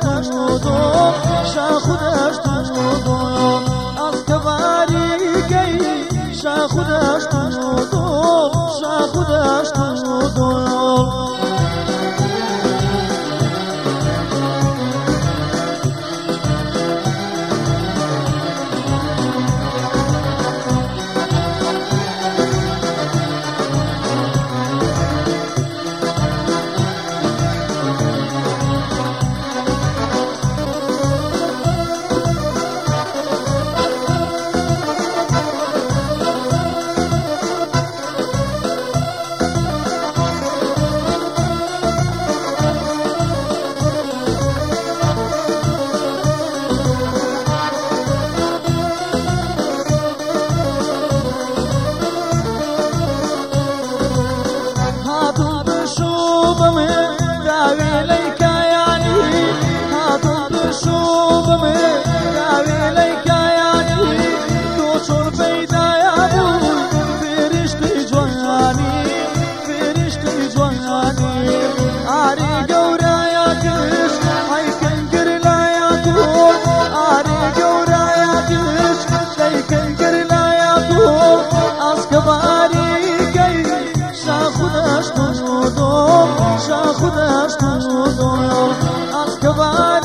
خودش بودو شا خودش بودو از کباری گی شا خودش بودو شا خودش بودو من ذا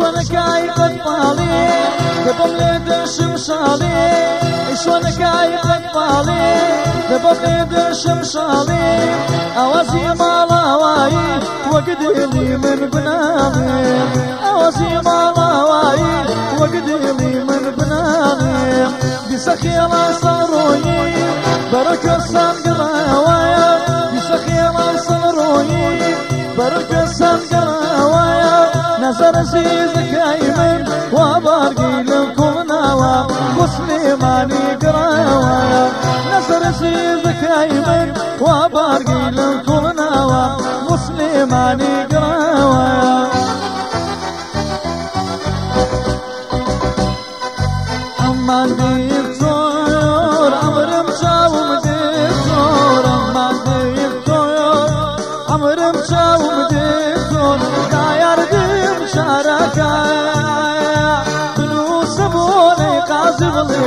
شلونكاي قد طالي دبم لدشم شالي شلونكاي قد طالي دبم لدشم شالي اوازي مالا واي وقد لي من بنامي اوازي مالا واي وقد لي من بنامي بسخيرا صاروي بركة سانقراوايا بسخيرا صاروي بركة سانقراوايا نظر عزيزك ايمن وبارقي لكم نوا وسليماني قراوا نظر عزيزك ايمن وبارقي لكم